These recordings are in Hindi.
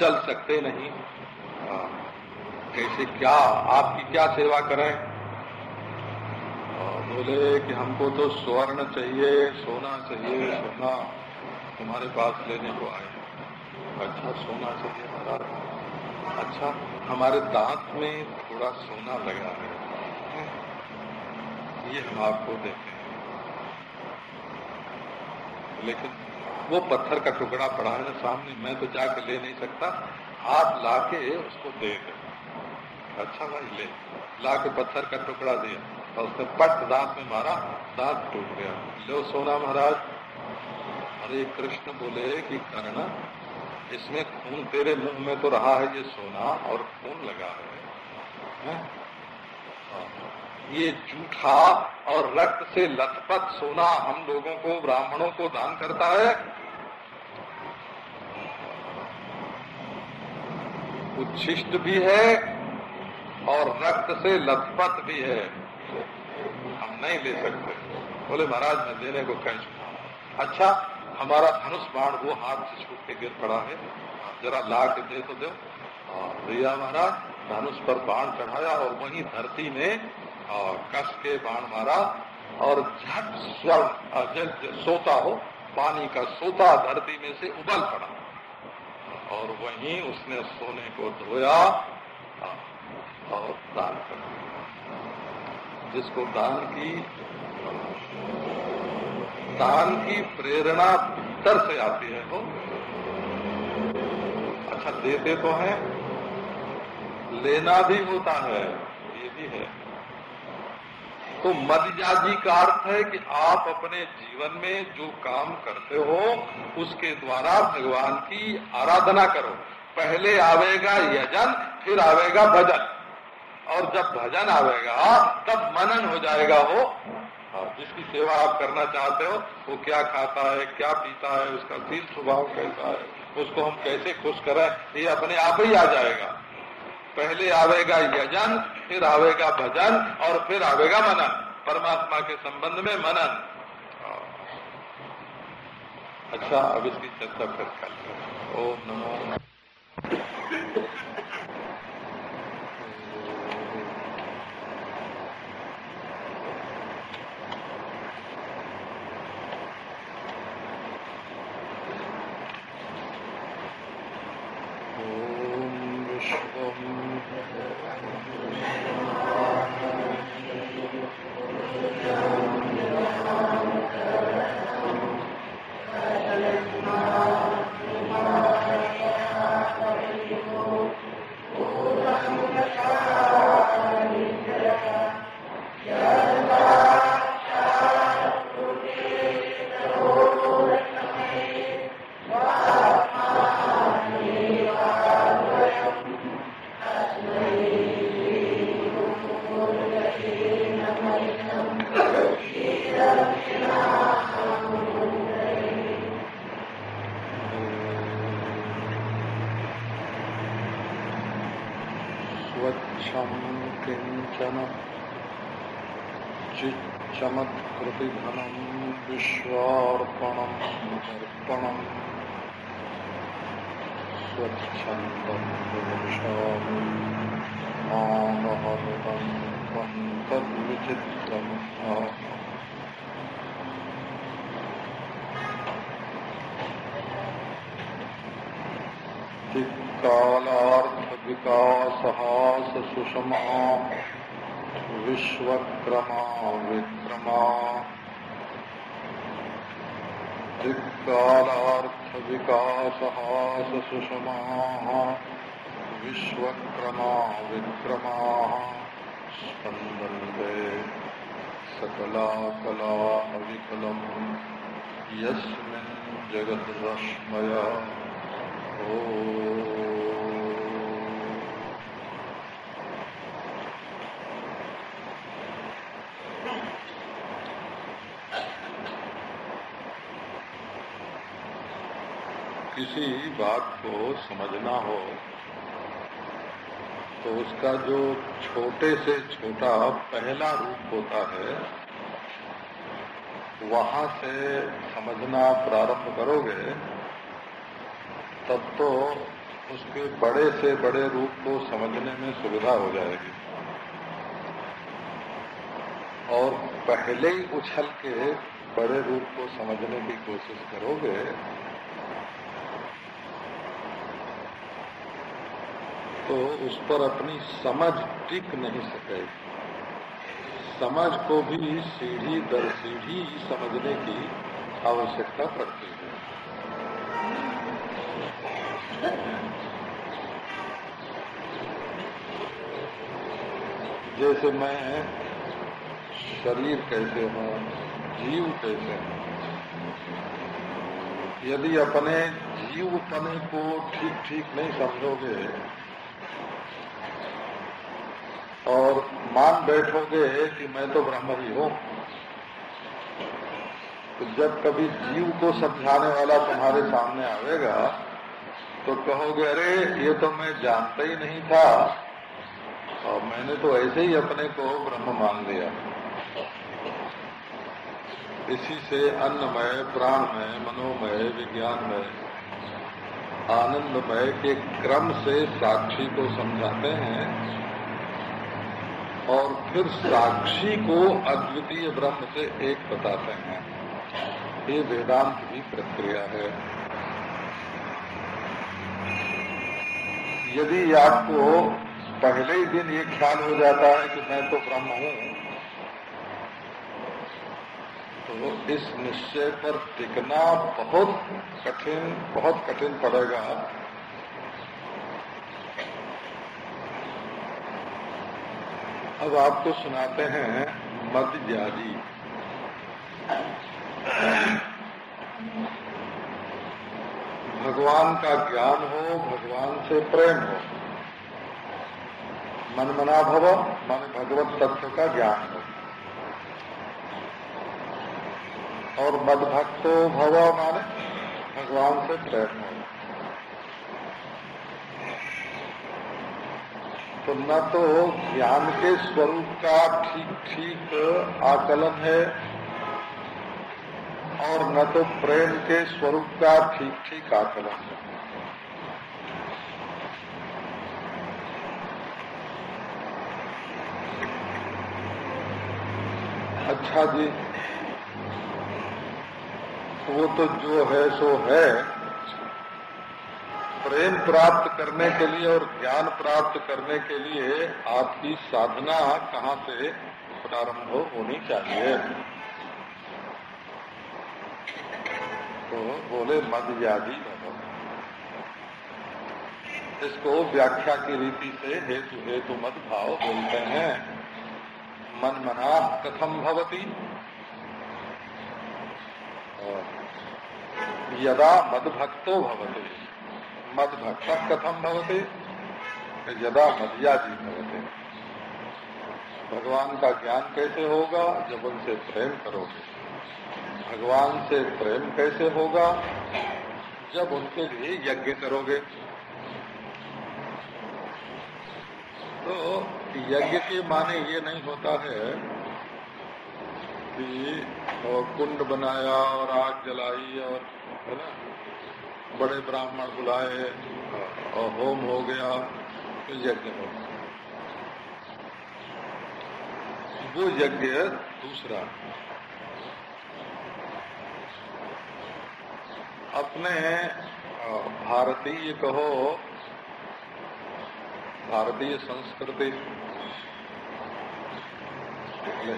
चल सकते नहीं। कैसे क्या? आपकी क्या सेवा करें? बोले कि हमको तो स्वर्ण चाहिए, सोना चाहिए, सोना तुम्हारे पास लेने को आए। अच्छा सोना चाहिए महाराज। अच्छा हमारे दांत में थोड़ा सोना लगा है। ये हम आपको देते हैं। लेकिन वो पत्थर का टुकड़ा पड़ा है सामने मैं तो जाके ले नहीं सकता। आप लाके उसको दे दे। अच्छा भाई ले। ला के पत्थर का टुकड़ा दिया और उसने पट दांत में मारा दांत टूट गया। लो सोना महाराज। अरे कृष्ण बोले कि कर्ण इसमें खून तेरे मुँह में तो रहा है ये सोना और खून लगा है, है? ये जूठा और रक्त से लथपथ सोना हम लोगों को ब्राह्मणों को दान करता है। उच्छिष्ट भी है और रक्त से लथपथ भी है। हम नहीं ले सकते। बोले, महाराज, मैं देने को कह चुका अच्छा हमारा धनुष बाण वो हाथ से छूट के गिर पड़ा है। जरा ला के दे तो दो। भैया महाराज, धनुष पर बाण चढ़ाया और वही धरती में कस के बाण मारा और झट स्वर सोता हो, पानी का सोता धरती में से उबल पड़ा। और वहीं उसने सोने को धोया और दान कर जिसको दान की दान की प्रेरणा भीतर से आती है वो। अच्छा देते तो हैं, लेना भी होता है, ये भी है। तो मदजाजी का अर्थ है कि आप अपने जीवन में जो काम करते हो, उसके द्वारा भगवान की आराधना करो। पहले आवेगा यजन, फिर आवेगा भजन। और जब भजन आवेगा, तब मनन हो जाएगा और जिसकी सेवा आप करना चाहते हो, वो क्या खाता है, क्या पीता है, उसका सील स्वभाव कैसा है, उसको हम कैसे खुश करें, ये अपने आप ही आ जाएगा। पहले आवेगा यजन, फिर आवेगा भजन, और फिर आवेगा मनन। परमात्मा के संबंध में मनन। अच्छा अब इसकी चर्चा फिर कर ओम नमो। किसी बात को समझना हो तो उसका जो छोटे से छोटा पहला रूप होता है वहाँ से समझना प्रारंभ करोगे, तब तो उसके बड़े से बड़े रूप को समझने में सुविधा हो जाएगी। और पहले ही उछल के बड़े रूप को समझने की कोशिश करोगे तो उस पर अपनी समझ टिक नहीं सकेगी। समझ को भी सीढ़ी दर सीढ़ी समझने की आवश्यकता पड़ती है। जैसे मैं शरीर कैसे हूँ, जीव कैसे हूँ, यदि अपने जीवपने को ठीक ठीक नहीं समझोगे और मान बैठोगे कि मैं तो ब्रह्म ही हूँ। तो जब कभी जीव को समझाने वाला तुम्हारे सामने आवेगा तो कहोगे, अरे, ये तो मैं जानता ही नहीं था। और मैंने तो ऐसे ही अपने को ब्रह्म मान लिया। इसी से अन्नमय, प्राणमय, मनोमय, विज्ञानमय, आनंदमय के क्रम से साक्षी को समझाते हैं। और फिर साक्षी को अद्वितीय ब्रह्म से एक बताते हैं। ये वेदांत की प्रक्रिया है। यदि आपको पहले ही दिन ये ख्याल हो जाता है कि मैं तो ब्रह्म हूँ तो इस निश्चय पर टिकना बहुत कठिन बहुत कठिन पड़ेगा। अब आपको सुनाते हैं मद जारी भगवान का ज्ञान हो, भगवान से प्रेम हो। मन मना भव, मन भगवत तत्व का ज्ञान हो। और मद भक्तो भव माने भगवान से प्रेम हो। तो न तो ज्ञान के स्वरूप का ठीक ठीक आकलन है और न तो प्रेम के स्वरूप का ठीक ठीक आकलन है। अच्छा जी, वो तो जो है सो है। प्रेम प्राप्त करने के लिए और ज्ञान प्राप्त करने के लिए आपकी साधना कहाँ से प्रारंभ होनी चाहिए। तो बोले, मद व्याधि इसको व्याख्या की रीति से हेतु हेतु मद भाव बोलते हैं। मन मना, कथम भवती। यदा मद भक्तो भवते। मद भक्त कथम भवते? यदा मदयाजी भवते। भगवान का ज्ञान कैसे होगा जब उनसे प्रेम करोगे? भगवान से प्रेम कैसे होगा जब उनके लिए यज्ञ करोगे? तो यज्ञ के माने ये नहीं होता है कि कुंड बनाया और आग जलाई और, है ना? बड़े ब्राह्मण बुलाए और होम हो गया तो यज्ञ हो वो यज्ञ दूसरा। अपने भारतीय कहो, भारतीय संस्कृति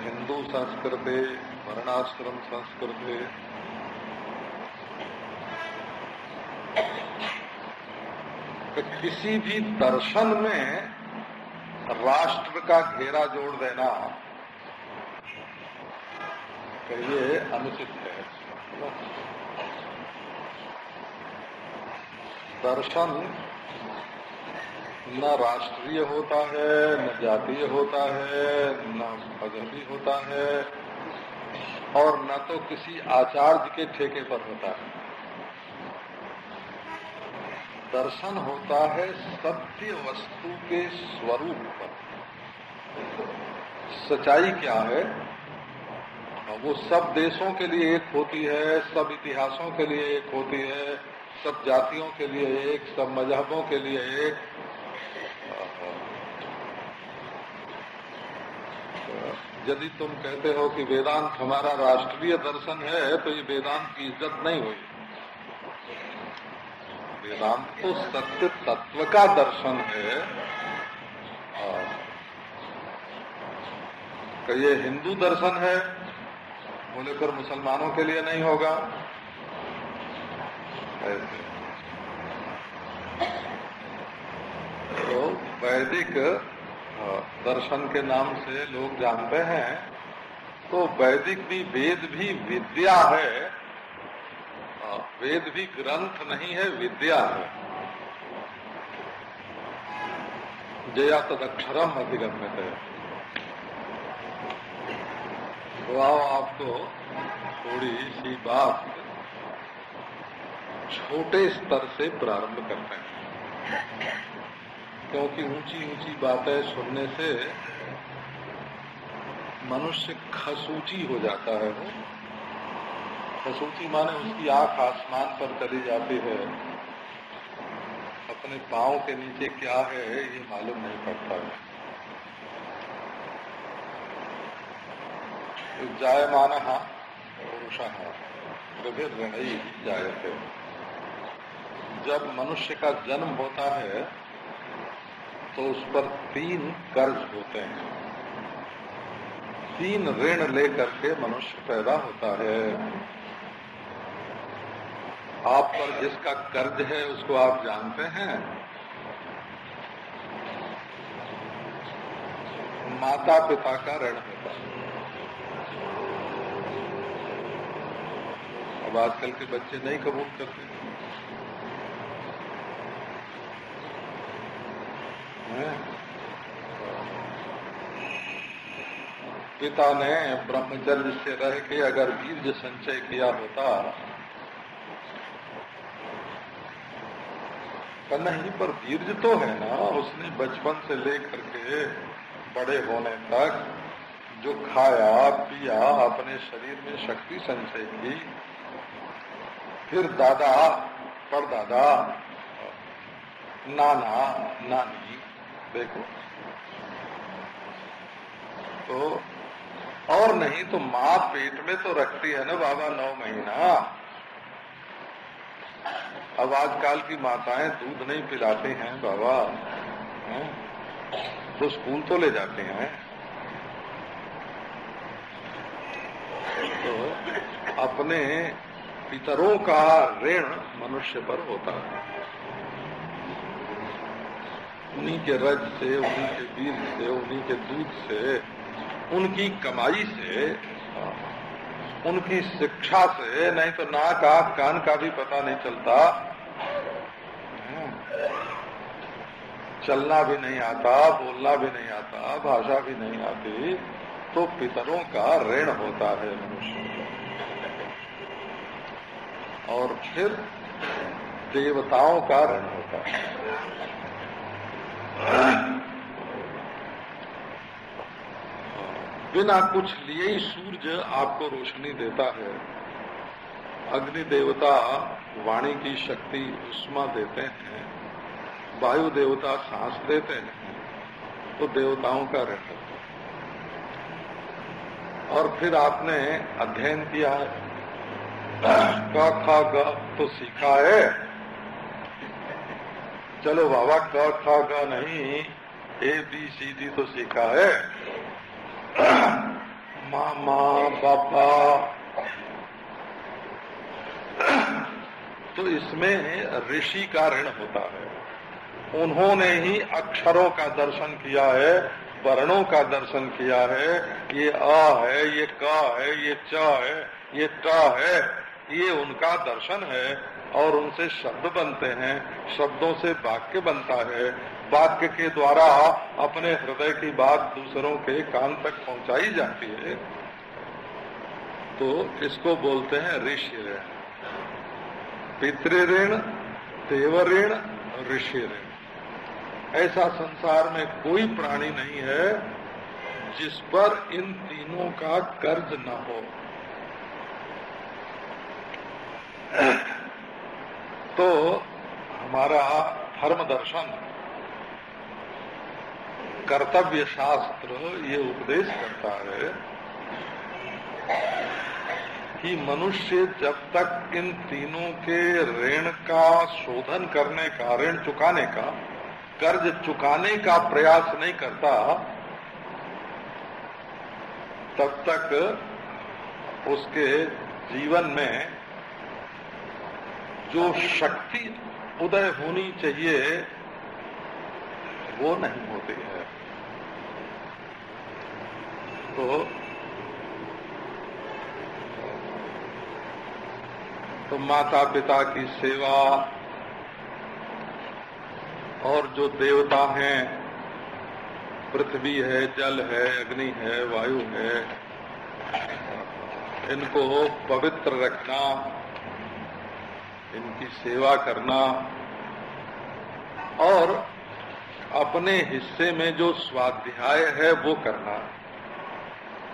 हिंदू संस्कृति, वर्णाश्रम संस्कृति तो किसी भी दर्शन में राष्ट्र का घेरा जोड़ देना तो ये अनुचित है। दर्शन न राष्ट्रीय होता है, न जातीय होता है, न मजहबी होता है और न तो किसी आचार्य के ठेके पर होता है। दर्शन होता है सत्य वस्तु के स्वरूप पर। सच्चाई क्या है? वो सब देशों के लिए एक होती है, सब इतिहासों के लिए एक होती है, सब जातियों के लिए एक, सब मजहबों के लिए एक। यदि तुम कहते हो कि वेदांत हमारा राष्ट्रीय दर्शन है तो ये वेदांत की इज़्ज़त नहीं हुई वेदांत तो सत्य तत्व का दर्शन है। कि ये हिंदू दर्शन है बोले फिर मुसलमानों के लिए नहीं होगा। ऐसे। तो वैदिक दर्शन के नाम से लोग जानते हैं तो वैदिक भी वेद भी विद्या है। वेद भी ग्रंथ नहीं है, विद्या है। जया तद तदक्षरम अधिगम्य है तो आओ आपको थोड़ी सी बात छोटे स्तर से प्रारंभ करते हैं। क्योंकि ऊँची ऊँची बातें सुनने से मनुष्य खसूची हो जाता है वो। खसूची माने उसकी आँख आसमान पर चली जाती है। अपने पाँव के नीचे क्या है, ये मालूम नहीं पड़ता। है तो जायमान पुरुष ही जाए थे जब मनुष्य का जन्म होता है तो उस पर तीन कर्ज होते हैं। तीन ऋण लेकर के मनुष्य पैदा होता है। आप पर जिसका कर्ज है, उसको आप जानते हैं। माता पिता का ऋण होता अब आजकल के बच्चे नहीं कबूल करते। पिता ने ब्रह्मचर्य से रह के अगर वीर्य संचय किया होता नहीं पर वीर्य तो है ना, उसने बचपन से लेकर के बड़े होने तक जो खाया, पिया, अपने शरीर में शक्ति संचय की, फिर दादा, परदादा, नाना, नानी, देखो। तो और नहीं तो माँ पेट में तो रखती है ना बाबा नौ महीना। अब आजकल की माताएँ दूध नहीं पिलाते हैं बाबा। है? तो स्कूल तो ले जाते हैं। तो अपने पितरों का ऋण मनुष्य पर होता है। उन्हीं के रज से, उन्हीं के बीज से, उन्हीं के दूध से, उनकी कमाई से उनकी शिक्षा से, नहीं तो नाक, आख, कान का भी पता नहीं चलता। चलना भी नहीं आता, बोलना भी नहीं आता, भाषा भी नहीं आती तो पितरों का ऋण होता है मनुष्य और फिर देवताओं का ऋण होता है। बिना कुछ लिए ही सूर्य आपको रोशनी देता है। अग्नि देवता वाणी की शक्ति उष्मा देते हैं, वायु देवता सांस देते हैं तो देवताओं का ऋण है। और फिर आपने अध्ययन किया, क, खा, ग तो सीखा है। चलो बाबा, क, खा, ग नहीं, ए, बी, सी, डी तो सीखा है। मामा बाबा तो इसमें ऋषि का ऋण होता है। उन्होंने ही अक्षरों का दर्शन किया है, वर्णों का दर्शन किया है। ये आ है, ये का है, ये च है, ये ट है। ये उनका दर्शन है और उनसे शब्द बनते हैं, शब्दों से वाक्य बनता है। वाक्य के द्वारा अपने हृदय की बात दूसरों के कान तक पहुंचाई जाती है तो इसको बोलते हैं ऋषि ऋण। पितृ देव ऋण ऋषि ऋण। ऐसा संसार में कोई प्राणी नहीं है जिस पर इन तीनों का कर्ज न हो। तो हमारा धर्म दर्शन कर्तव्य शास्त्र ये उपदेश करता है कि मनुष्य जब तक इन तीनों के ऋण का शोधन करने का, ऋण चुकाने का, कर्ज चुकाने का प्रयास नहीं करता, तब तक उसके जीवन में जो शक्ति उदय होनी चाहिए, वो नहीं होती है। तो तो माता पिता की सेवा और जो देवता हैं, पृथ्वी है, जल है, अग्नि है, वायु है, इनको पवित्र रखना, इनकी सेवा करना और अपने हिस्से में जो स्वाध्याय है वो करना।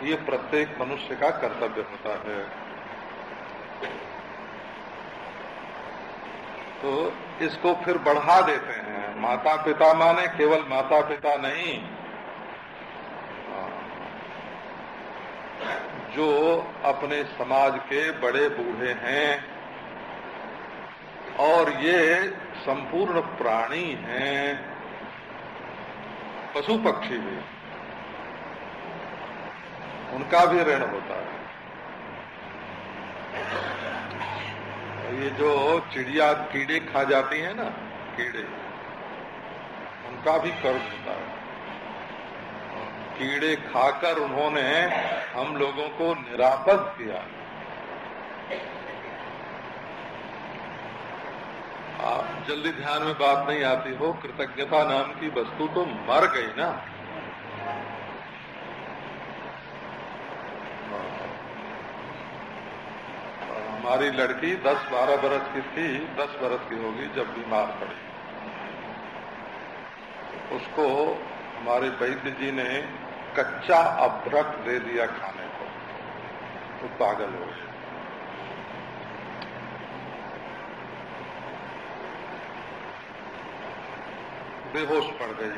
ये प्रत्येक मनुष्य का कर्तव्य होता है। तो इसको फिर बढ़ा देते हैं। माता पिता माने केवल माता पिता नहीं। जो अपने समाज के बड़े बूढ़े हैं और ये संपूर्ण प्राणी हैं, पशु पक्षी भी। उनका भी ऋण होता है। ये जो चिड़िया कीड़े खा जाती है ना, कीड़े, उनका भी कर्ज होता है। कीड़े खाकर उन्होंने हम लोगों को निरापद किया। आप जल्दी ध्यान में बात नहीं आती हो, कृतज्ञता नाम की वस्तु तो मर गई ना। हमारी लड़की 10-12 बरस की थी 10 बरस की होगी जब बीमार पड़ी। उसको हमारे वैद्य जी ने कच्चा अभ्रक दे दिया खाने को। तो पागल हो गए। बेहोश पड़ गई।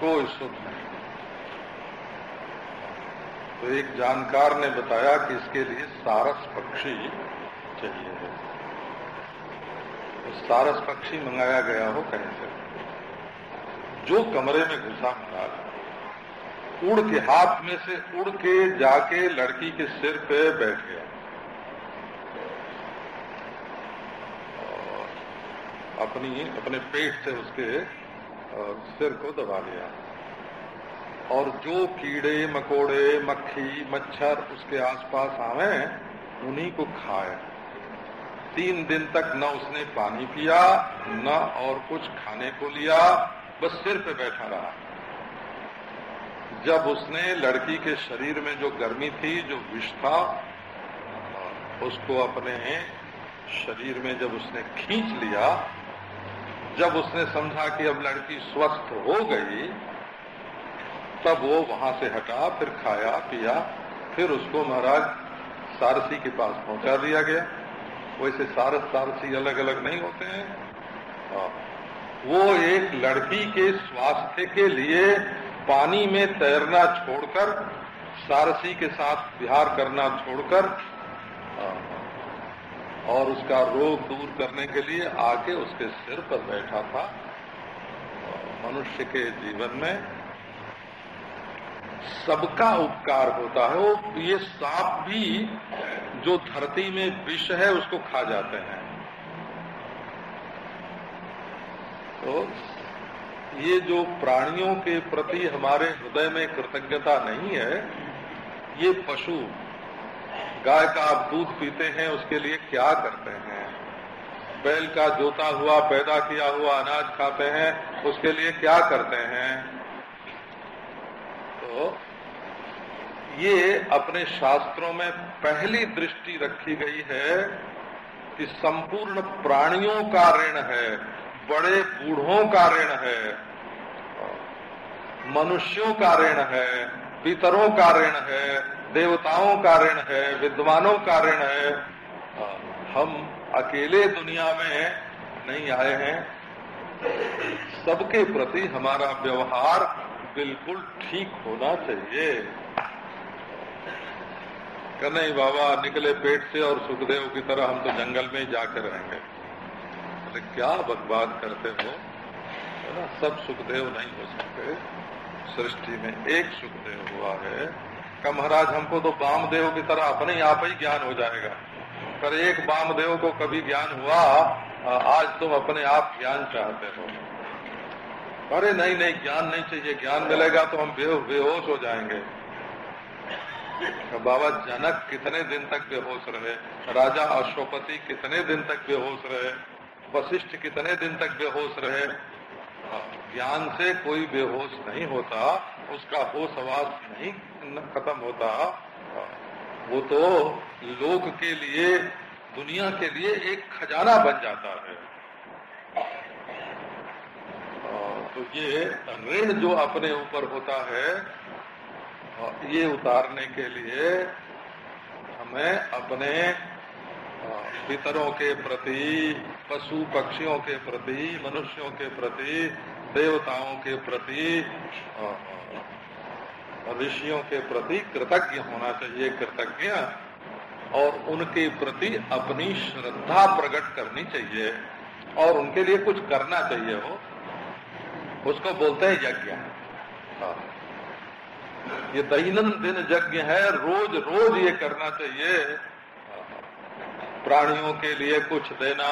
कोई सुख नहीं। तो एक जानकार ने बताया कि इसके लिए सारस पक्षी चाहिए है। तो सारस पक्षी मंगाया गया हो कहीं से। जो कमरे में घुसा महाराज उड़ के, हाथ में से उड़ के जाके लड़की के सिर पे बैठ गया। अपनी, अपने पेट से उसके सिर को दबा लिया। और जो कीड़े, मकोड़े, मक्खी, मच्छर उसके आसपास आवे, उन्हीं को खाए। तीन दिन तक न उसने पानी पिया, न और कुछ खाने को लिया, बस सिर पे बैठा रहा। जब उसने लड़की के शरीर में जो गर्मी थी, जो विष था, उसको अपने शरीर में जब उसने खींच लिया, जब उसने समझा कि अब लड़की स्वस्थ हो गई तब वो वहाँ से हटा फिर खाया पिया फिर उसको महाराज सारसी के पास पहुँचा दिया गया। वैसे सारस सारसी अलग अलग नहीं होते हैं। हाँ। वो एक लड़की के स्वास्थ्य के लिए पानी में तैरना छोड़कर सारसी के साथ विहार करना छोड़कर हाँ, और उसका रोग दूर करने के लिए आके उसके सिर पर बैठा था। मनुष्य के जीवन में सबका उपकार होता है, वो ये सांप भी जो धरती में विष है, उसको खा जाते हैं। तो ये जो प्राणियों के प्रति हमारे हृदय में कृतज्ञता नहीं है, ये पशु, गाय का आप दूध पीते हैं, उसके लिए क्या करते हैं? बैल का जोता हुआ, पैदा किया हुआ अनाज खाते हैं, उसके लिए क्या करते हैं? तो ये अपने शास्त्रों में पहली दृष्टि रखी गई है कि संपूर्ण प्राणियों का ऋण है, बड़े बूढ़ों का ऋण है, मनुष्यों का ऋण है, पितरों का ऋण है, देवताओं का ऋण है, विद्वानों का ऋण है। हम अकेले दुनिया में नहीं आए हैं। सबके प्रति हमारा व्यवहार बिल्कुल ठीक होना चाहिए। नहीं, बाबा, निकले पेट से और सुखदेव की तरह हम तो जंगल में ही जाकर रहेंगे। अरे क्या बकवाद करते हो? ना, सब सुखदेव नहीं हो सकते। सृष्टि में एक सुखदेव हुआ है। का महाराज, हमको तो बामदेव की तरह अपने आप ही ज्ञान हो जाएगा। पर एक बामदेव को कभी ज्ञान हुआ आज तुम अपने आप ज्ञान चाहते हो। अरे नहीं नहीं, ज्ञान नहीं चाहिए। ज्ञान मिलेगा तो हम बेहोश हो जाएँगे। बाबा जनक कितने दिन तक बेहोश रहे? राजा अशोपति कितने दिन तक बेहोश रहे? वशिष्ठ कितने दिन तक बेहोश रहे? ज्ञान से कोई बेहोश नहीं होता, उसका होश आवाज़ नहीं खत्म होता। वो तो लोक के लिए, दुनिया के लिए एक खजाना बन जाता है। तो ये ऋण जो अपने ऊपर होता है, ये उतारने के लिए हमें अपने पितरों के प्रति, पशु पक्षियों के प्रति, मनुष्यों के प्रति, देवताओं के प्रति ऋषियों के प्रति कृतज्ञ होना चाहिए, कृतज्ञ, और उनके प्रति अपनी श्रद्धा प्रकट करनी चाहिए, और उनके लिए कुछ करना चाहिए हो। उसको बोलते हैं यज्ञ। हाँ। ये दैनंदिन यज्ञ है रोज रोज ये करना चाहिए। प्राणियों के लिए कुछ देना,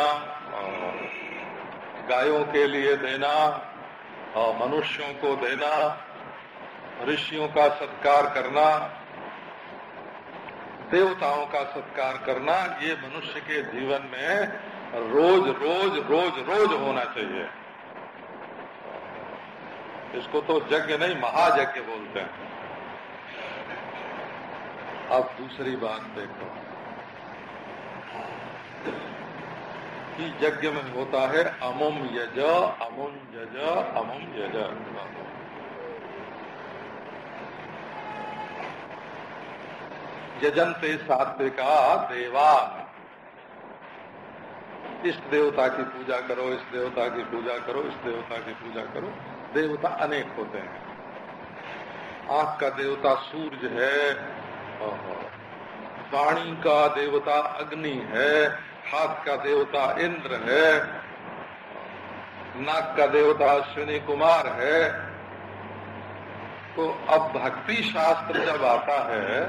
गायों के लिए देना और मनुष्यों को देना, ऋषियों का सत्कार करना, देवताओं का सत्कार करना, ये मनुष्य के जीवन में रोज रोज रोज रोज होना चाहिए। इसको तो यज्ञ नहीं, महायज्ञ बोलते हैं। अब दूसरी बात देखो कि यज्ञ में होता है अमुम यज अमुम यज अमुम यज। यजंते सात्विका देवान। इस देवता की पूजा करो, इस देवता की पूजा करो, इस देवता की पूजा करो। देवता अनेक होते हैं। आँख का देवता सूर्य है वाणी का देवता अग्नि है, हाथ का देवता इंद्र है, नाक का देवता अश्विनी कुमार है। तो अब भक्ति शास्त्र जब आता है,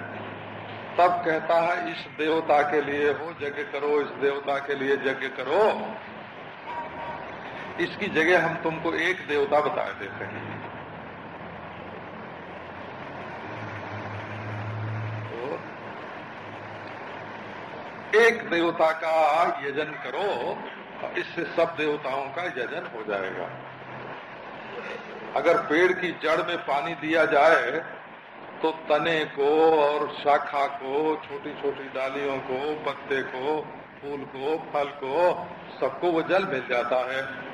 तब कहता है, इस देवता के लिए हो, यज्ञ करो, इस देवता के लिए यज्ञ करो। इसकी जगह हम तुमको एक देवता बता देते हैं। तो एक देवता का यजन करो इससे सब देवताओं का यजन हो जाएगा। अगर पेड़ की जड़ में पानी दिया जाए तो तने को और शाखा को छोटी छोटी डालियों को, पत्ते को, फूल को, फल को, सबको वो जल मिल जाता है।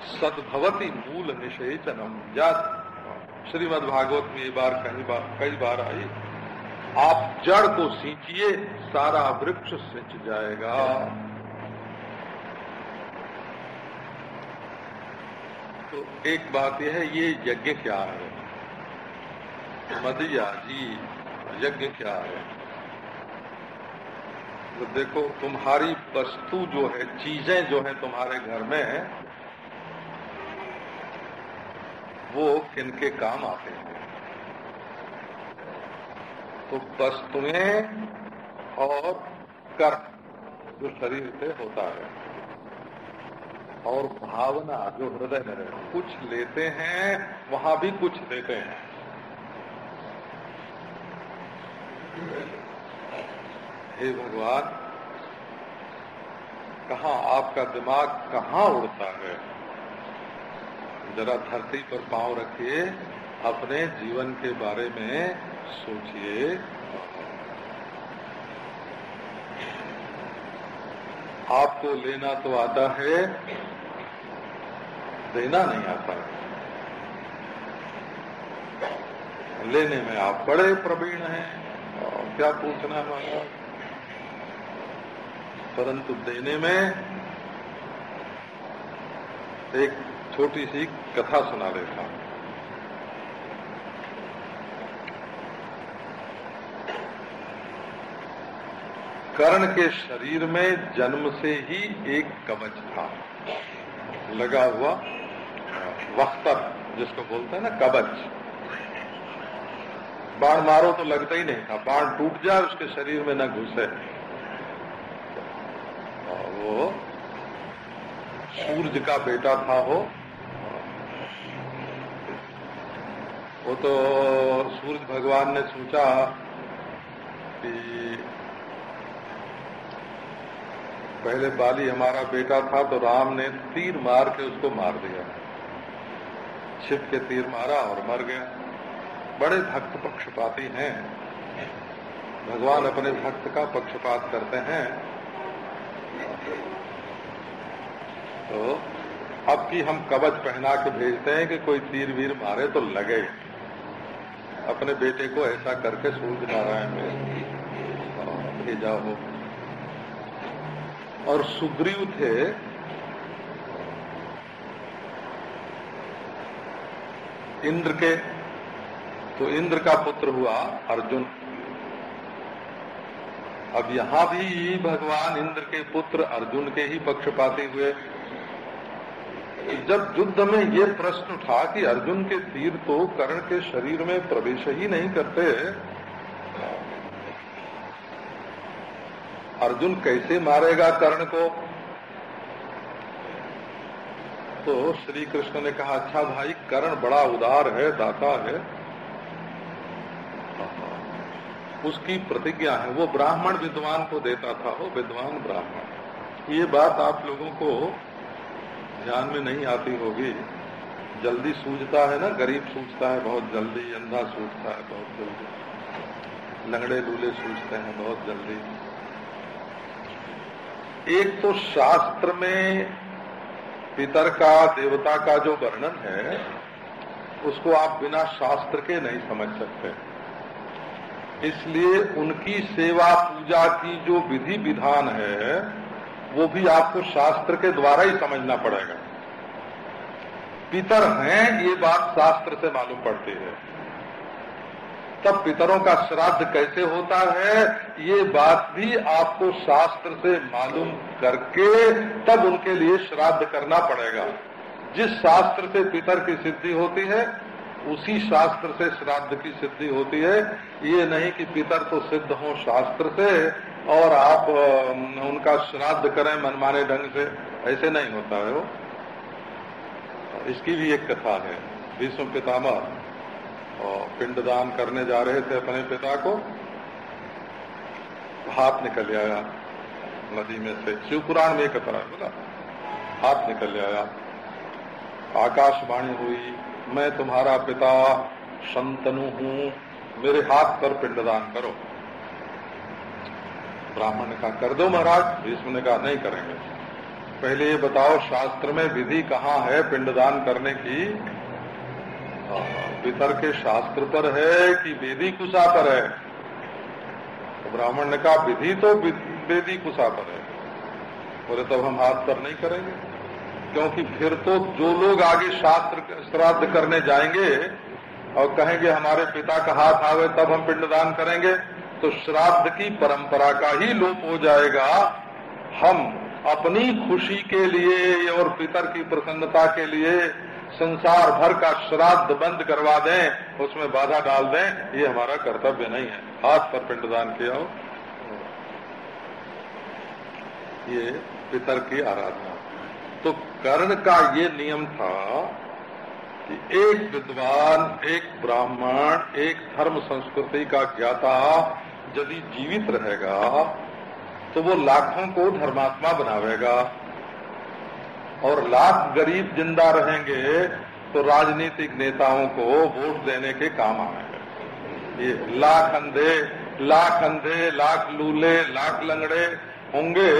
सदभवती मूल निषेचनम। जात श्रीमद भागवत में ये बार कई बार कई बार आई, आप जड़ को सींचिए, सारा वृक्ष सिंच जाएगा। तो एक बात यह है, ये यज्ञ क्या है? मदिया जी, यज्ञ क्या है? तो देखो, तुम्हारी वस्तु जो है, चीज़ें जो है तुम्हारे घर में वो किनके काम आते हैं? तो वस्तुएँ और कर्म जो शरीर से होता है। और भावना, जो हृदय में रहे कुछ लेते हैं, वहाँ भी कुछ देते हैं। हे भगवान, कहा आपका दिमाग कहाँ उड़ता है? जरा धरती पर पाँव रखिए, अपने जीवन के बारे में सोचिए। आपको लेना तो आता है, देना नहीं आता है। लेने में आप बड़े प्रवीण हैं क्या पूछना हमारा परंतु देने में एक छोटी सी कथा सुना देता हूँ। कर्ण के शरीर में जन्म से ही एक कवच था। लगा हुआ वख्तर जिसको बोलते हैं ना, कवच। बाढ़ मारो तो लगता ही नहीं था। बाढ़ टूट जाए, उसके शरीर में न घुसे। वो सूरज का बेटा था हो वो तो सूरज भगवान ने सोचा कि पहले बाली हमारा बेटा था तो राम ने तीर मार के उसको मार दिया। छिप के तीर मारा और मर गया। बड़े भक्त पक्षपाती हैं। भगवान अपने भक्त का पक्षपात करते हैं। तो अब की हम कवच पहना के भेजते हैं कि कोई तीर वीर मारे तो लगे। अपने बेटे को ऐसा करके सूर्य नारायण में भेजा हो। और सुग्रीव थे, इंद्र के तो इंद्र का पुत्र हुआ अर्जुन। अब यहाँ भी भगवान इंद्र के पुत्र अर्जुन के ही पक्षपाती हुए जब युद्ध में ये प्रश्न उठा कि अर्जुन के तीर तो कर्ण के शरीर में प्रवेश ही नहीं करते, अर्जुन कैसे मारेगा कर्ण को? तो श्री कृष्ण ने कहा अच्छा भाई, कर्ण बड़ा उदार है, दाता है। उसकी प्रतिज्ञा है, वो ब्राह्मण विद्वान को देता था, वो विद्वान ब्राह्मण। ये बात आप लोगों को ध्यान में नहीं आती होगी। जल्दी सूझता है ना, गरीब सूझता है, बहुत जल्दी, अंधा सूझता है, बहुत जल्दी। लंगड़े लूले सूझते हैं, बहुत जल्दी। एक तो शास्त्र में पितर का, देवता का जो वर्णन है, उसको आप बिना शास्त्र के नहीं समझ सकते। इसलिए उनकी सेवा पूजा की जो विधि विधान है वो भी आपको शास्त्र के द्वारा ही समझना पड़ेगा। पितर हैं, ये बात शास्त्र से मालूम पड़ती है। तब पितरों का श्राद्ध कैसे होता है, ये बात भी आपको शास्त्र से मालूम करके तब उनके लिए श्राद्ध करना पड़ेगा। जिस शास्त्र से पितर की सिद्धि होती है उसी शास्त्र से श्राद्ध की सिद्धि होती है। ये नहीं कि पितर तो सिद्ध हो शास्त्र से और आप उनका श्राद्ध करें मनमाने ढंग से। ऐसे नहीं होता है वो। इसकी भी एक कथा है। विश्व पितामह पिंडदान करने जा रहे थे अपने पिता को। हाथ निकल आया नदी में से। शिव पुराण में कतरा बोला। हाथ निकल आया। आकाशवाणी हुई। मैं तुम्हारा पिता संतनु हूँ। मेरे हाथ पर पिंडदान करो। ब्राह्मण ने कहा, कर दो महाराज। भीष्म ने कहा, नहीं करेंगे। पहले ये बताओ, शास्त्र में विधि कहाँ है पिंडदान करने की? पितर के शास्त्र पर है कि वेदी कुशा पर है? तो ब्राह्मण ने कहा, विधि तो वेदी कुशा पर है। बोले, तब हम हाथ पर नहीं करेंगे। क्योंकि फिर तो जो लोग आगे शास्त्र श्राद्ध करने जाएँगे और कहेंगे हमारे पिता का हाथ आवे, तब हम पिंडदान करेंगे तो श्राद्ध की परंपरा का ही लोप हो जाएगा। हम अपनी खुशी के लिए और पितर की प्रसन्नता के लिए संसार भर का श्राद्ध बंद करवा दें, उसमें बाधा डाल दें, ये हमारा कर्तव्य नहीं है। हाथ पर पिंडदान किया हो। ये पितर की आराधना। तो कर्ण का ये नियम था कि एक विद्वान, एक ब्राह्मण, एक धर्म संस्कृति का ज्ञाता यदि जीवित रहेगा तो वो लाखों को धर्मात्मा बनावेगा। और लाख गरीब ज़िंदा रहेंगे तो राजनीतिक नेताओं को वोट देने के काम आएँगे। ये लाख अंधे लाख अंधे, लाख लूले, लाख लंगड़े होंगे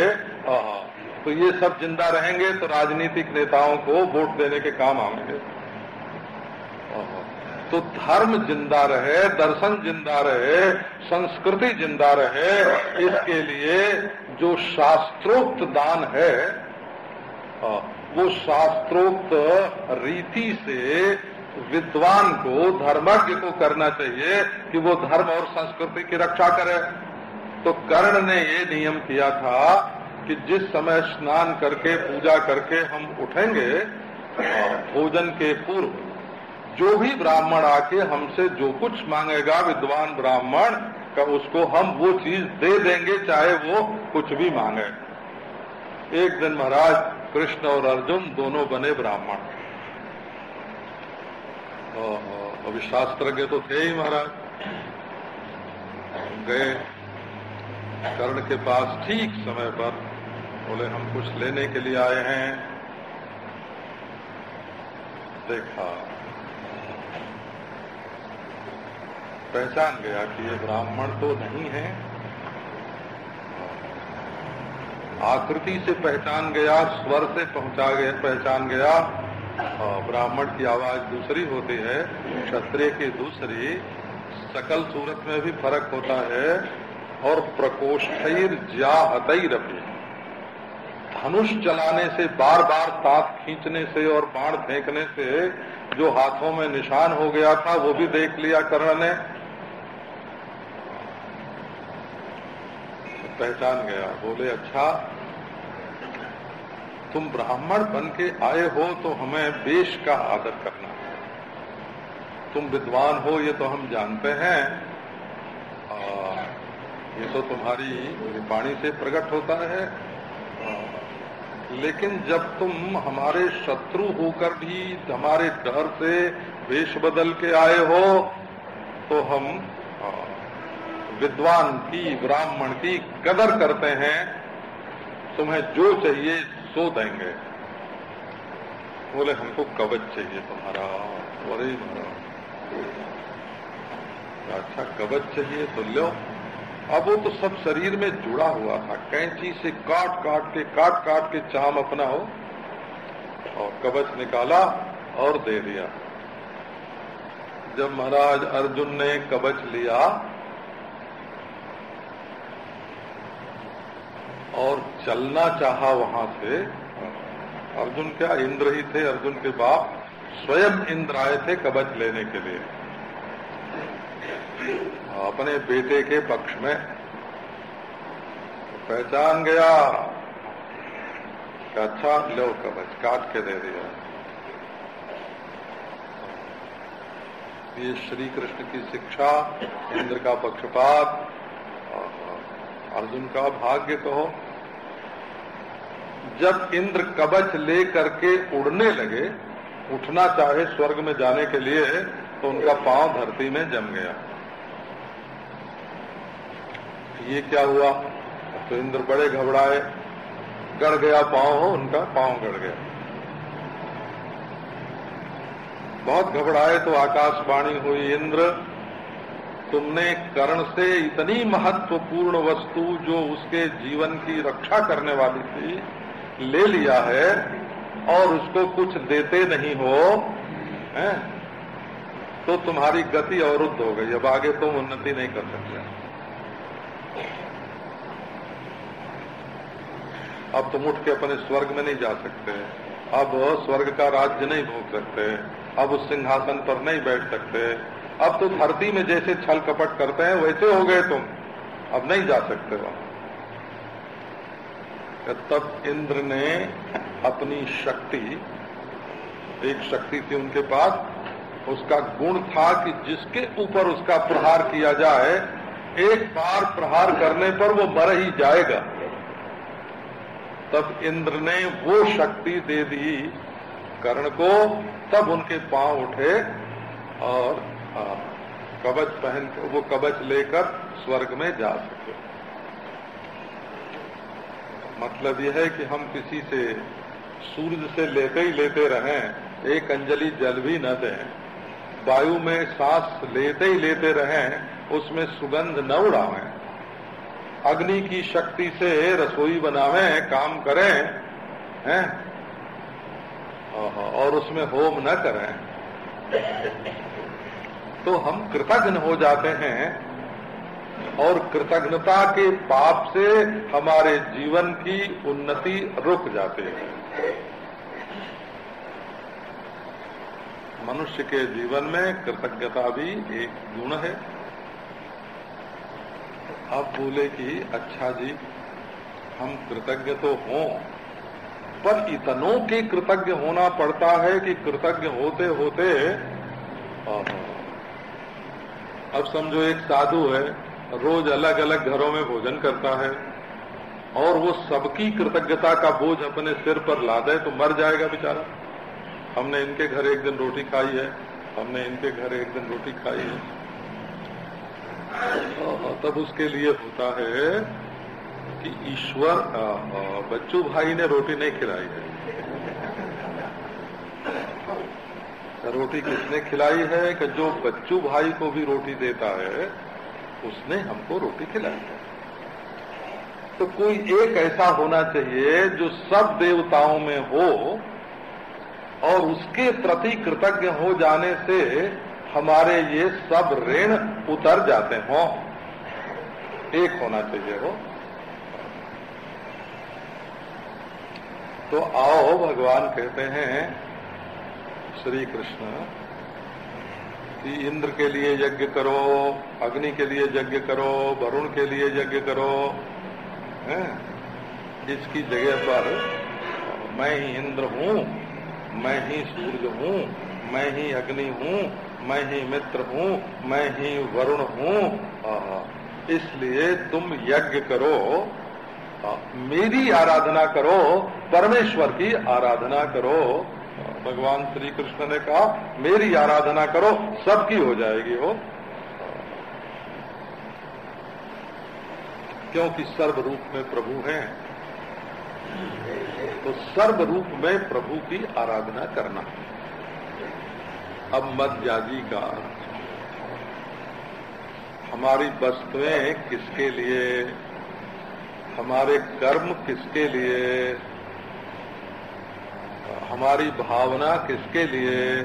तो ये सब ज़िंदा रहेंगे तो राजनीतिक नेताओं को वोट देने के काम आएँगे। तो धर्म ज़िंदा रहे, दर्शन ज़िंदा रहे, संस्कृति ज़िंदा रहे, इसके लिए जो शास्त्रोक्त दान है वो शास्त्रोक्त रीति से विद्वान को, धर्मज्ञ को करना चाहिए कि वो धर्म और संस्कृति की रक्षा करे। तो कर्ण ने ये नियम किया था कि जिस समय स्नान करके, पूजा करके हम उठेंगे भोजन के पूर्व जो भी ब्राह्मण आके हमसे जो कुछ मांगेगा, विद्वान ब्राह्मण, का उसको हम वो चीज़ दे देंगे, चाहे वो कुछ भी मांगे। एक दिन महाराज, कृष्ण और अर्जुन दोनों बने ब्राह्मण। अभी शास्त्रज्ञ तो थे ही महाराज। गए, कर्ण के पास ठीक समय पर बोले, हम कुछ लेने के लिए आए हैं। देखा। पहचान गया कि ये ब्राह्मण तो नहीं है। आकृति से पहचान गया, स्वर से पहुँचा गया, पहचान गया। ब्राह्मण की आवाज़ दूसरी होती है, क्षत्रिय की दूसरी। सकल सूरत में भी फ़र्क होता है, और प्रकोष्ठ ज्या रफी धनुष चलाने से बार बार ताप खींचने से और बाण फेंकने से जो हाथों में निशान हो गया था वो भी देख लिया कर्ण ने। पहचान गया। बोले अच्छा तुम ब्राह्मण बन के आए हो तो हमें वेश का आदर करना है। तुम विद्वान हो ये तो हम जानते हैं। आ, ये तो तुम्हारी पानी से प्रकट होता है। लेकिन जब तुम हमारे शत्रु होकर भी हमारे डर से वेश बदल के आए हो तो हम विद्वान की, ब्राह्मण की कदर करते हैं। तुम्हें जो चाहिए सो देंगे। बोले, हमको कवच चाहिए तुम्हारा। अरे महाराज अच्छा कवच चाहिए तो लो। अब वो तो सब शरीर में जुड़ा हुआ था। कैंची से काट काट के, काट काट के चाम अपना हो और कवच निकाला और दे दिया। जब महाराज अर्जुन ने कवच लिया और चलना चाहा वहाँ से, अर्जुन क्या, इंद्र ही थे, अर्जुन के बाप, स्वयं इंद्र आए थे कवच लेने के लिए। अपने बेटे के पक्ष में। पहचान गया। अच्छा लो, कवच काट के दे दिया। ये श्री कृष्ण की शिक्षा, इंद्र का पक्षपात, अर्जुन का भाग्य कहो जब इंद्र कवच ले करके उड़ने लगे, उठना चाहे स्वर्ग में जाने के लिए तो उनका पाँव धरती में जम गया। ये क्या हुआ? तो इंद्र बड़े घबराए। गड़ गया पाँव, हो, उनका पाँव गड़ गया। बहुत घबराए तो आकाशवाणी हुई, इंद्र, तुमने कर्ण से इतनी महत्वपूर्ण वस्तु जो उसके जीवन की रक्षा करने वाली थी, ले लिया है और उसको कुछ देते नहीं हो, हैं? तो तुम्हारी गति अवरुद्ध हो गई। अब आगे तुम उन्नति नहीं कर सकते। अब तुम उठ के अपने स्वर्ग में नहीं जा सकते। अब स्वर्ग का राज्य नहीं भोग सकते। अब उस सिंहासन पर नहीं बैठ सकते। अब तो धरती में जैसे छल कपट करते हैं, वैसे हो गए तुम। अब नहीं जा सकते वहाँ। तब इंद्र ने अपनी शक्ति, एक शक्ति थी उनके पास, उसका गुण था कि जिसके ऊपर उसका प्रहार किया जाए, एक बार प्रहार करने पर वो मर ही जाएगा। तब इंद्र ने वो शक्ति दे दी कर्ण को, तब उनके पाँव उठे और कवच पहन वो कवच लेकर स्वर्ग में जा सके। मतलब यह है कि हम किसी से सूर्य से लेते ही लेते रहें, एक अंजलि जल भी न दें। वायु में सांस लेते ही लेते रहें, उसमें सुगंध न उड़ावें। अग्नि की शक्ति से रसोई बनावे, काम करें, हैं? और उसमें होम न करें। तो हम कृतज्ञ हो जाते हैं, और कृतज्ञता के पाप से हमारे जीवन की उन्नति रुक जाते हैं। मनुष्य के जीवन में कृतज्ञता भी एक गुण है। अब बोले कि अच्छा जी, हम कृतज्ञ तो हों, पर इतनों के कृतज्ञ होना पड़ता है कि कृतज्ञ होते होते अब समझो एक साधु है, रोज अलग अलग घरों में भोजन करता है, और वो सबकी कृतज्ञता का बोझ अपने सिर पर ला दे तो मर जाएगा बेचारा। हमने इनके घर एक दिन रोटी खाई है, हमने इनके घर एक दिन रोटी खाई है। तब उसके लिए होता है कि ईश्वर बच्चू भाई ने रोटी नहीं खिलाई है। रोटी किसने खिलाई है कि जो बच्चू भाई को भी रोटी देता है, उसने हमको रोटी खिलाई है। तो कोई एक ऐसा होना चाहिए जो सब देवताओं में हो और उसके प्रति कृतज्ञ हो जाने से हमारे ये सब ऋण उतर जाते हो एक होना चाहिए हो तो आओ, भगवान कहते हैं श्री कृष्ण कि इंद्र के लिए यज्ञ करो, अग्नि के लिए यज्ञ करो, वरुण के लिए यज्ञ करो, है? इसकी जगह पर मैं ही इंद्र हूँ, मैं ही सूर्य हूँ, मैं ही अग्नि हूँ मैं ही मित्र हूँ, मैं ही वरुण हूँ। इसलिए तुम यज्ञ करो मेरी आराधना करो, परमेश्वर की आराधना करो। भगवान श्री कृष्ण ने कहा, मेरी आराधना करो, सबकी हो जाएगी, हो। क्योंकि सर्व रूप में प्रभु हैं तो सर्व रूप में प्रभु की आराधना करना। अब मत जाजी का हमारी वस्तुएँ किसके लिए? हमारे कर्म किसके लिए? हमारी भावना किसके लिए?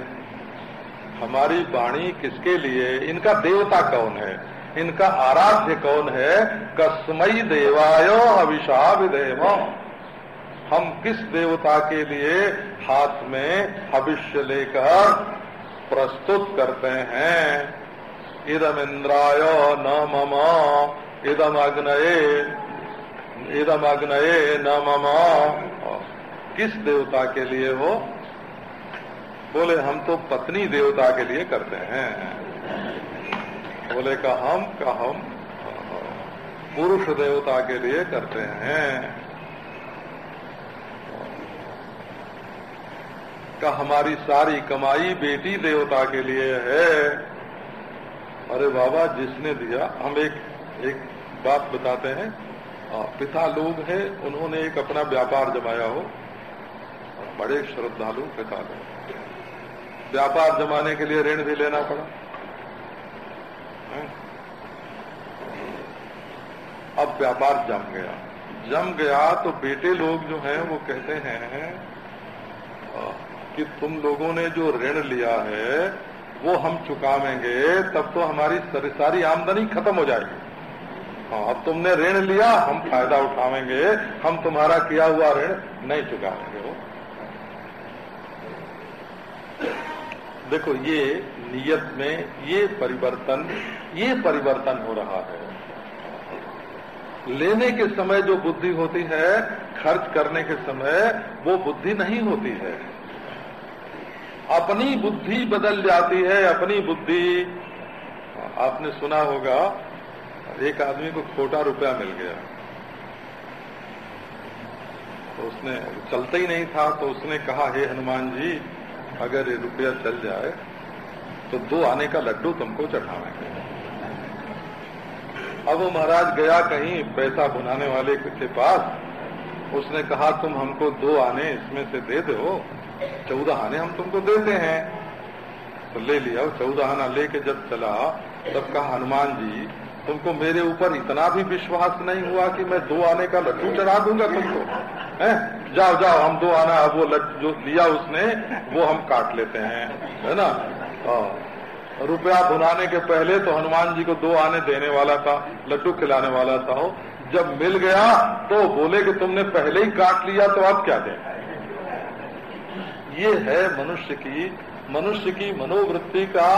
हमारी वाणी किसके लिए? इनका देवता कौन है? इनका आराध्य कौन है? कस्मई देवायो अभिषा विदेव हम किस देवता के लिए हाथ में भविष्य लेकर प्रस्तुत करते हैं। इदम इंद्राय न मम इदम अग्नये इदम अग्नये न मम किस देवता के लिए हो बोले, हम तो पत्नी देवता के लिए करते हैं। बोले, का हम का हम। पुरुष देवता के लिए करते हैं। का हमारी सारी कमाई बेटी देवता के लिए है। अरे बाबा, जिसने दिया, हम एक एक बात बताते हैं। पिता लोग हैं, उन्होंने एक अपना व्यापार जमाया हो। बड़े श्रद्धालु पिता लोग। व्यापार जमाने के लिए ऋण भी लेना पड़ा। अब व्यापार जम गया। जम गया तो बेटे लोग जो हैं, वो कहते हैं कि तुम लोगों ने जो ऋण लिया है, वो हम चुकावेंगे, तब तो हमारी सारी आमदनी खत्म हो जाएगी। हाँ अब तुमने ऋण लिया, हम फ़ायदा उठावेंगे, हम तुम्हारा किया हुआ ऋण नहीं चुकावेंगे। वो देखो, ये नियत में ये परिवर्तन ये परिवर्तन हो रहा है। लेने के समय जो बुद्धि होती है, खर्च करने के समय वो बुद्धि नहीं होती है। अपनी बुद्धि बदल जाती है, अपनी बुद्धि। आपने सुना होगा, एक आदमी को खोटा रुपया मिल गया। तो उसने, चलता ही नहीं था तो उसने कहा, हे हनुमान जी, अगर ये रुपया चल जाए तो दो आने का लड्डू तुमको चढ़ावेंगे अब वो महाराज गया कहीं पैसा बुनाने वाले के पास। उसने कहा, तुम हमको दो आने इसमें से दे दो चौदह आने हम तुमको देते हैं। तो ले लिया चौदह आना लेके जब चला, तब कहा, हनुमान जी, तुमको मेरे ऊपर इतना भी विश्वास नहीं हुआ कि मैं दो आने का लड्डू चढ़ा दूँगा तुमको, हैं? जाओ जाओ, हम दो आना, वो जो लिया उसने, वो हम काट लेते हैं, है ना? रुपया भुनाने के पहले तो हनुमान जी को दो आने देने वाला था, लड्डू खिलाने वाला था। जब मिल गया तो बोले कि तुमने पहले ही काट लिया तो अब क्या दें ये है मनुष्य की मनुष्य की मनोवृत्ति का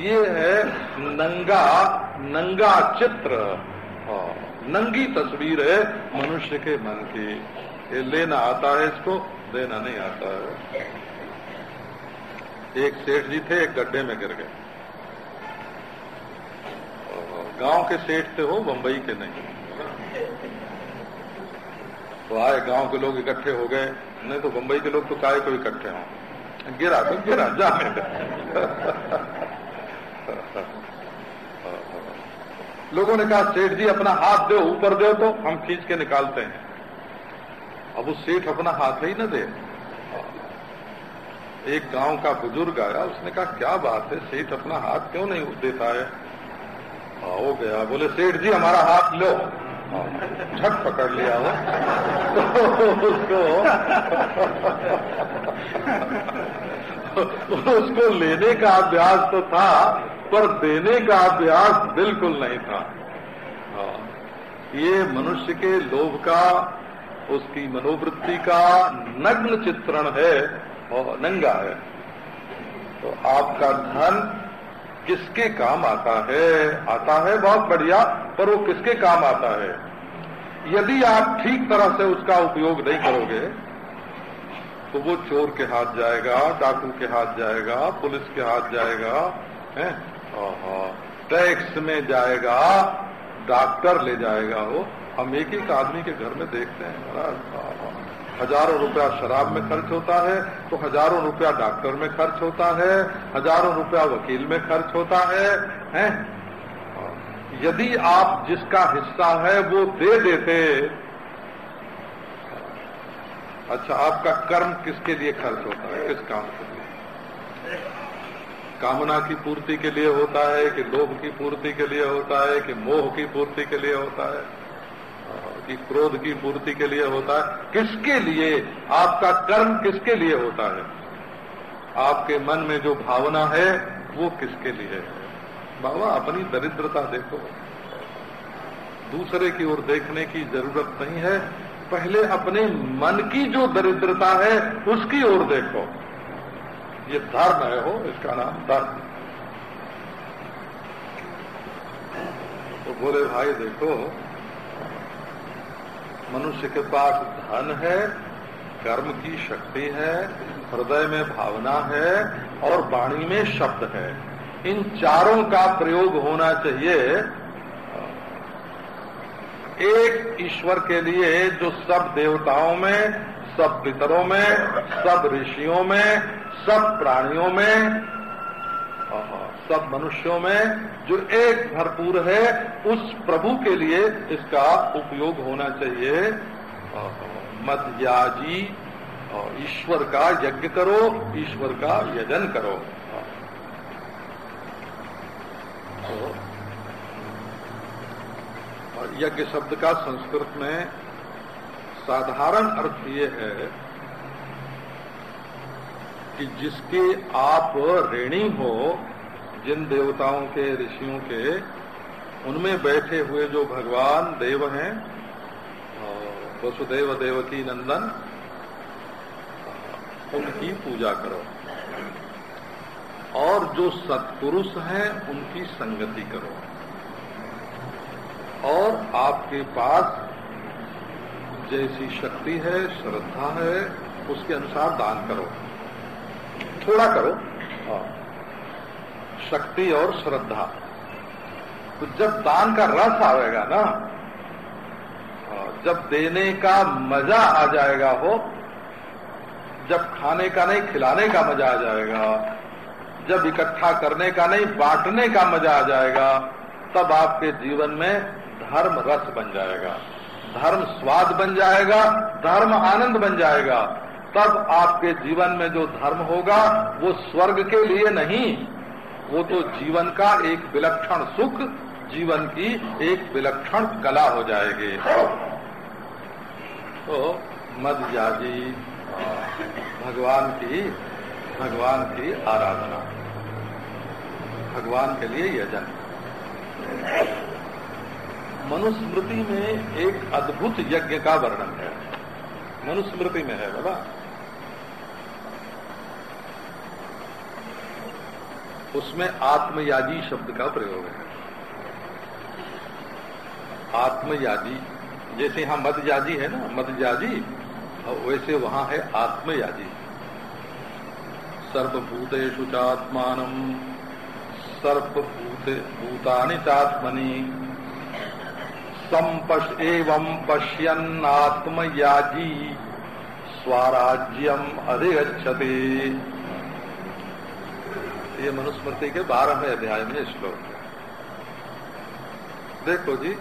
ये है नंगा नंगा चित्र। हाँ, नंगी तस्वीर है मनुष्य के मन की। ये लेना आता है इसको देना नहीं आता है। एक सेठ जी थे एक गड्ढे में गिर गए। गाँव के सेठ थे हो बंबई के नहीं। तो आए गाँव के लोग इकट्ठे हो गए। नहीं तो बंबई के लोग तो काय को इकट्ठे हों। गिरा तो गिरा जाने लोगों ने कहा, सेठ जी, अपना हाथ दो, ऊपर दो तो हम खींच के निकालते हैं। अब उस सेठ अपना हाथ ही ना दे। एक गाँव का बुज़ुर्ग आया, उसने कहा, क्या बात है, सेठ अपना हाथ क्यों नहीं देता है? हो गया। बोले, सेठ जी, हमारा हाथ लो। झट पकड़ लिया वो। उसको उसको लेने का अभ्यास तो था, पर देने का अभ्यास बिल्कुल नहीं था। हाँ। ये मनुष्य के लोभ का, उसकी मनोवृत्ति का नग्न चित्रण है और नंगा है। तो आपका धन किसके काम आता है? आता है बहुत बढ़िया पर वो किसके काम आता है? यदि आप ठीक तरह से उसका उपयोग नहीं करोगे तो वो चोर के हाथ जाएगा, डाकू के हाथ जाएगा, पुलिस के हाथ जाएगा, है? टैक्स में जाएगा, डॉक्टर ले जाएगा वो। हम एक एक आदमी के घर में देखते हैं हज़ारों रुपया शराब में खर्च होता है तो हज़ारों रुपया डॉक्टर में खर्च होता है, हज़ारों रुपया वकील में खर्च होता है, हैं? यदि आप जिसका हिस्सा है वो दे देते अच्छा आपका कर्म किसके लिए खर्च होता है? किस काम के लिए? कामना की पूर्ति के लिए होता है, कि लोभ की पूर्ति के लिए होता है, कि मोह की पूर्ति के लिए होता है कि क्रोध की पूर्ति के लिए होता है। किसके लिए? आपका कर्म किसके लिए होता है? आपके मन में जो भावना है, वो किसके लिए है? बाबा, अपनी दरिद्रता देखो। दूसरे की ओर देखने की ज़रूरत नहीं है। पहले अपने मन की जो दरिद्रता है, उसकी ओर देखो। ये धर्म है हो, इसका नाम धर्म तो बोले, भाई देखो, मनुष्य के पास धन है, कर्म की शक्ति है, हृदय में भावना है, और वाणी में शब्द है। इन चारों का प्रयोग होना चाहिए। एक ईश्वर के लिए जो सब देवताओं में, सब पितरों में, सब ऋषियों में, सब प्राणियों में सब मनुष्यों में जो एक भरपूर है, उस प्रभु के लिए इसका उपयोग होना चाहिए। मध्याजी ईश्वर का यज्ञ करो, ईश्वर का यजन करो। और यज्ञ शब्द का संस्कृत में साधारण अर्थ ये है कि जिसके आप ऋणी हो, जिन देवताओं के, ऋषियों के, उनमें बैठे हुए जो भगवान देव हैं वसुदेव देवकी नंदन, उनकी पूजा करो। और जो सत्पुरुष हैं, उनकी संगति करो। और आपके पास जैसी शक्ति है, श्रद्धा है, उसके अनुसार दान करो। थोड़ा करो। हाँ। शक्ति और श्रद्धा। तो जब दान का रस आएगा ना जब देने का मज़ा आ जाएगा हो, जब खाने का नहीं, खिलाने का मज़ा आ जाएगा जब इकट्ठा करने का नहीं, बांटने का मज़ा आ जाएगा, तब आपके जीवन में धर्म रस बन जाएगा। धर्म स्वाद बन जाएगा, धर्म आनंद बन जाएगा। तब आपके जीवन में जो धर्म होगा, वो स्वर्ग के लिए नहीं, वो तो जीवन का एक विलक्षण सुख, जीवन की एक विलक्षण कला हो जाएगी। तो मदयाजी भगवान की भगवान की आराधना। भगवान के लिए यह जन्म। मनुस्मृति में एक अद्भुत यज्ञ का वर्णन है। मनुस्मृति में है बोला उसमें आत्मयाजी शब्द का प्रयोग है। आत्मयाजी, जैसे यहाँ मदयाजी है ना, मदयाजी वैसे वहाँ है आत्मयाजी। सर्वभूतेषु चात्मान सर्वभूत भूतानि चात्मनि। संपश एवं पश्यन्नात्मयाजी स्वराज्यम अधिगछते ये मनुस्मृति के बारहवें अध्याय में श्लोक है। देखो जी,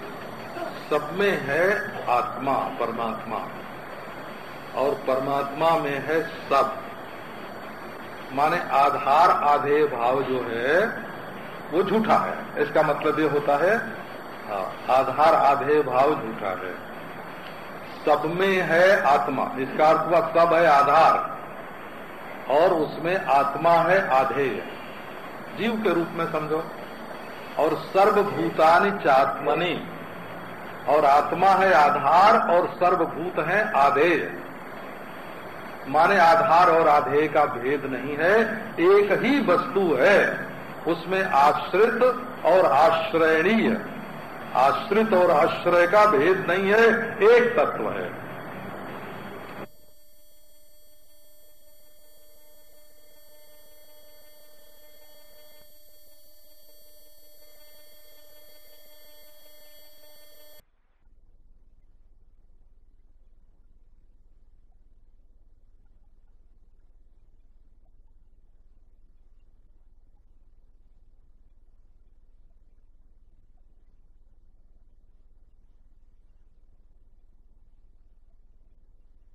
सब में है आत्मा, परमात्मा। और परमात्मा में है सब। माने आधार आधे भाव जो है वो झूठा है। इसका मतलब ये होता है हाँ आधार आधे भाव झूठा है। सब में है आत्मा। इसका अर्थ हुआ सब है आधार। और उसमें आत्मा है आधेय। जीव के रूप में समझो। और सर्वभूतानि चात्मनि। और आत्मा है आधार और सर्वभूत है आधेय। माने आधार और आधेय का भेद नहीं है। एक ही वस्तु है। उसमें आश्रित और आश्रयणीय। आश्रित और आश्रय का भेद नहीं है एक तत्व है।